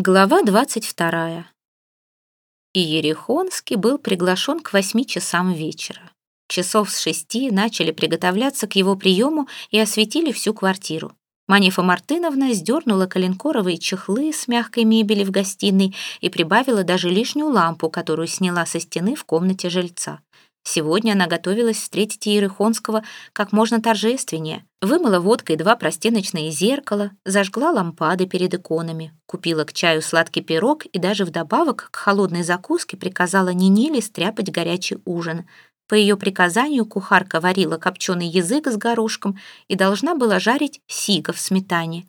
Глава 22. Иерихонский был приглашен к восьми часам вечера. Часов с шести начали приготовляться к его приему и осветили всю квартиру. Манифа Мартыновна сдернула коленкоровые чехлы с мягкой мебели в гостиной и прибавила даже лишнюю лампу, которую сняла со стены в комнате жильца. Сегодня она готовилась встретить Иерихонского как можно торжественнее. Вымыла водкой два простеночные зеркала, зажгла лампады перед иконами, купила к чаю сладкий пирог и даже вдобавок к холодной закуске приказала Ниниле стряпать горячий ужин. По ее приказанию кухарка варила копченый язык с горошком и должна была жарить сига в сметане.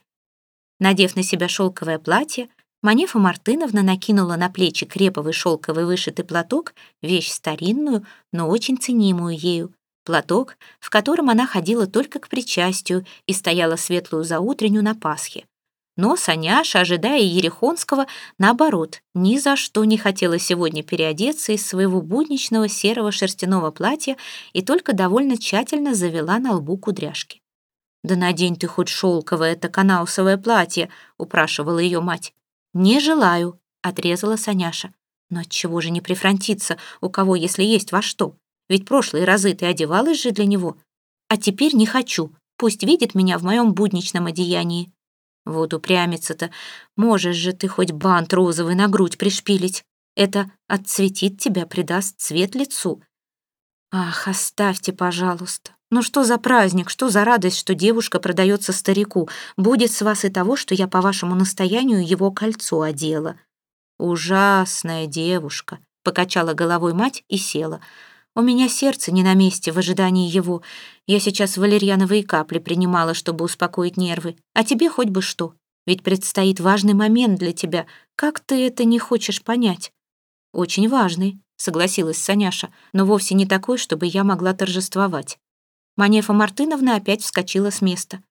Надев на себя шелковое платье, Манефа Мартыновна накинула на плечи креповый шелковый вышитый платок, вещь старинную, но очень ценимую ею. Платок, в котором она ходила только к причастию и стояла светлую заутренню на Пасхе. Но Саняша, ожидая Ерехонского, наоборот, ни за что не хотела сегодня переодеться из своего будничного серого шерстяного платья и только довольно тщательно завела на лбу кудряшки. «Да надень ты хоть шелковое это канаусовое платье», — упрашивала ее мать. «Не желаю», — отрезала Саняша. «Но отчего же не прифронтиться, у кого, если есть во что? Ведь прошлые разы ты одевалась же для него. А теперь не хочу. Пусть видит меня в моем будничном одеянии». Вот упрямиться-то. Можешь же ты хоть бант розовый на грудь пришпилить. Это отцветит тебя, придаст цвет лицу. Ах, оставьте, пожалуйста. Ну что за праздник, что за радость, что девушка продается старику? Будет с вас и того, что я по вашему настоянию его кольцо одела. Ужасная девушка, покачала головой мать и села. У меня сердце не на месте в ожидании его. Я сейчас валерьяновые капли принимала, чтобы успокоить нервы. А тебе хоть бы что. Ведь предстоит важный момент для тебя. Как ты это не хочешь понять? Очень важный, согласилась Саняша, но вовсе не такой, чтобы я могла торжествовать. Манефа Мартыновна опять вскочила с места.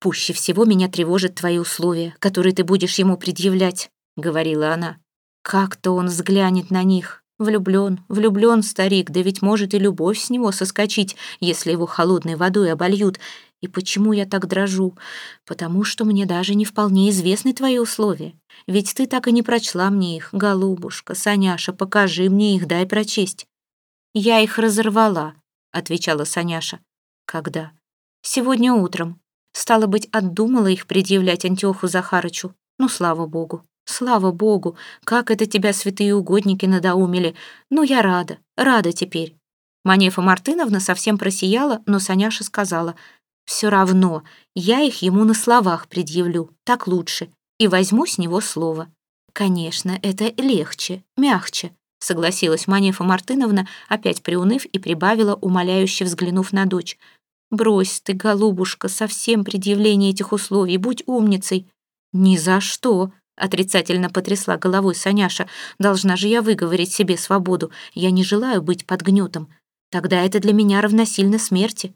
«Пуще всего меня тревожат твои условия, которые ты будешь ему предъявлять», — говорила она. «Как-то он взглянет на них. Влюблен, влюблен старик, да ведь может и любовь с него соскочить, если его холодной водой обольют. И почему я так дрожу? Потому что мне даже не вполне известны твои условия. Ведь ты так и не прочла мне их, голубушка, Саняша, покажи мне их, дай прочесть». «Я их разорвала», — отвечала Саняша. «Когда?» «Сегодня утром. Стало быть, отдумала их предъявлять Антиоху Захарычу. Ну, слава богу, слава богу, как это тебя святые угодники надоумили. Ну, я рада, рада теперь». Манефа Мартыновна совсем просияла, но Саняша сказала, «Все равно, я их ему на словах предъявлю, так лучше, и возьму с него слово». «Конечно, это легче, мягче», согласилась Манефа Мартыновна, опять приуныв и прибавила, умоляюще взглянув на дочь. «Брось ты, голубушка, совсем предъявление этих условий, будь умницей». «Ни за что», — отрицательно потрясла головой Саняша. «Должна же я выговорить себе свободу. Я не желаю быть под гнетом. Тогда это для меня равносильно смерти».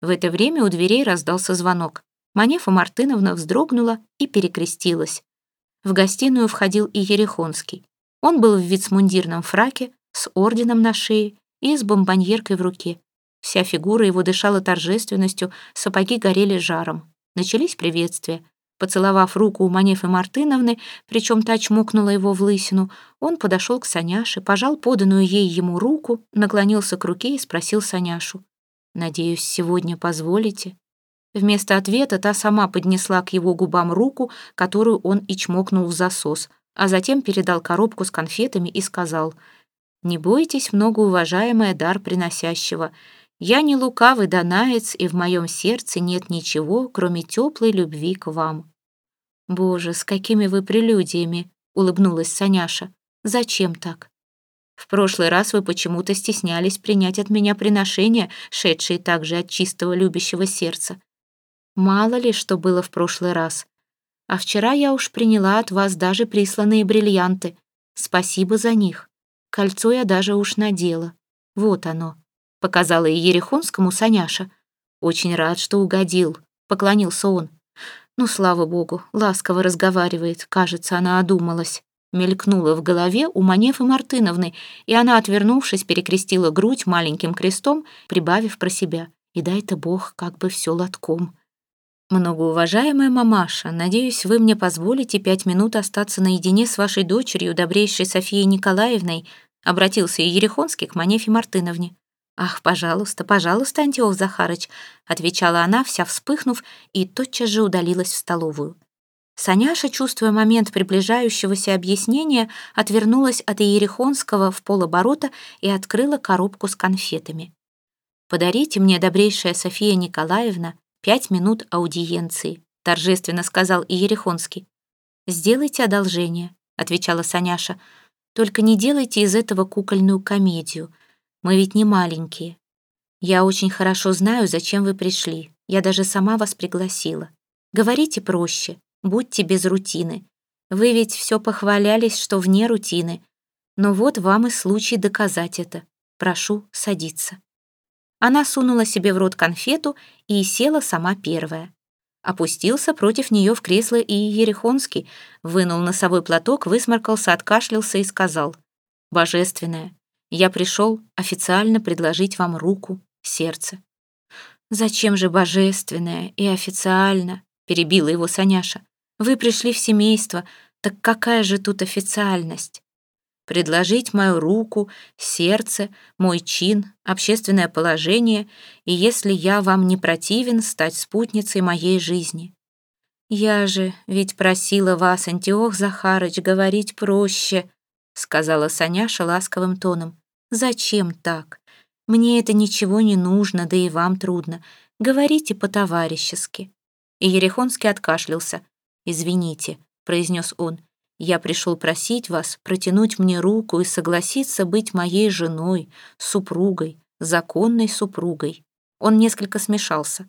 В это время у дверей раздался звонок. Манефа Мартыновна вздрогнула и перекрестилась. В гостиную входил и Ерехонский. Он был в вицмундирном фраке, с орденом на шее и с бомбоньеркой в руке. Вся фигура его дышала торжественностью, сапоги горели жаром. Начались приветствия. Поцеловав руку у Манефы Мартыновны, причем та чмокнула его в лысину, он подошел к Саняше, пожал поданную ей ему руку, наклонился к руке и спросил Саняшу. «Надеюсь, сегодня позволите?» Вместо ответа та сама поднесла к его губам руку, которую он и чмокнул в засос — а затем передал коробку с конфетами и сказал, «Не бойтесь, многоуважаемая дар приносящего. Я не лукавый донаец, и в моем сердце нет ничего, кроме теплой любви к вам». «Боже, с какими вы прелюдиями!» — улыбнулась Саняша. «Зачем так?» «В прошлый раз вы почему-то стеснялись принять от меня приношения, шедшие также от чистого любящего сердца. Мало ли, что было в прошлый раз. А вчера я уж приняла от вас даже присланные бриллианты. Спасибо за них. Кольцо я даже уж надела. Вот оно. Показала и Ерехонскому Саняша. Очень рад, что угодил. Поклонился он. Ну, слава богу, ласково разговаривает. Кажется, она одумалась. Мелькнула в голове у Манефы Мартыновны, и она, отвернувшись, перекрестила грудь маленьким крестом, прибавив про себя. И дай-то бог, как бы все лотком. Многоуважаемая мамаша, надеюсь, вы мне позволите пять минут остаться наедине с вашей дочерью, добрейшей Софией Николаевной, обратился Ерехонский к Манефе Мартыновне. «Ах, пожалуйста, пожалуйста, Антиох Захарыч», отвечала она, вся вспыхнув, и тотчас же удалилась в столовую. Саняша, чувствуя момент приближающегося объяснения, отвернулась от Иерихонского в полоборота и открыла коробку с конфетами. «Подарите мне, добрейшая София Николаевна, пять минут аудиенции», торжественно сказал Иерихонский. «Сделайте одолжение», — отвечала Саняша. «Только не делайте из этого кукольную комедию. Мы ведь не маленькие. Я очень хорошо знаю, зачем вы пришли. Я даже сама вас пригласила. Говорите проще, будьте без рутины. Вы ведь все похвалялись, что вне рутины. Но вот вам и случай доказать это. Прошу садиться». Она сунула себе в рот конфету и села сама первая. Опустился против нее в кресло и Ерехонский, вынул носовой платок, высморкался, откашлялся и сказал, «Божественное, я пришел официально предложить вам руку, сердце». «Зачем же божественное и официально?» — перебила его Саняша. «Вы пришли в семейство, так какая же тут официальность?» Предложить мою руку, сердце, мой чин, общественное положение, и если я вам не противен, стать спутницей моей жизни. Я же ведь просила вас, Антиох Захарыч, говорить проще, сказала Саняша ласковым тоном. Зачем так? Мне это ничего не нужно, да и вам трудно. Говорите по-товарищески. И Ерехонский откашлялся. «Извините», — произнес он, — я пришел просить вас протянуть мне руку и согласиться быть моей женой, супругой, законной супругой. Он несколько смешался.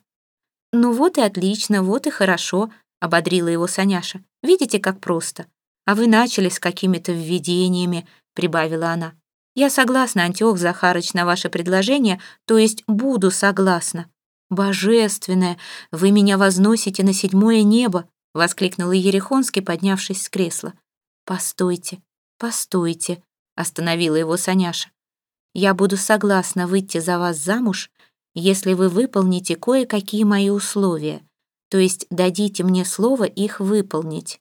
«Ну вот и отлично, вот и хорошо», — ободрила его Саняша. «Видите, как просто. А вы начали с какими-то введениями», — прибавила она. «Я согласна, Антиох Захарыч, на ваше предложение, то есть буду согласна». «Божественное! Вы меня возносите на седьмое небо!» — воскликнул Ерехонский, поднявшись с кресла. «Постойте, постойте», — остановила его Саняша. «Я буду согласна выйти за вас замуж, если вы выполните кое-какие мои условия, то есть дадите мне слово их выполнить.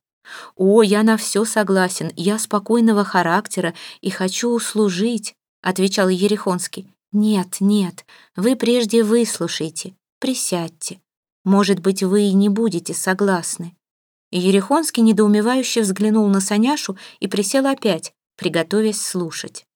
О, я на все согласен, я спокойного характера и хочу услужить», — отвечал Ерехонский. «Нет, нет, вы прежде выслушайте, присядьте. Может быть, вы и не будете согласны. Ерехонский недоумевающе взглянул на Саняшу и присел опять, приготовясь слушать.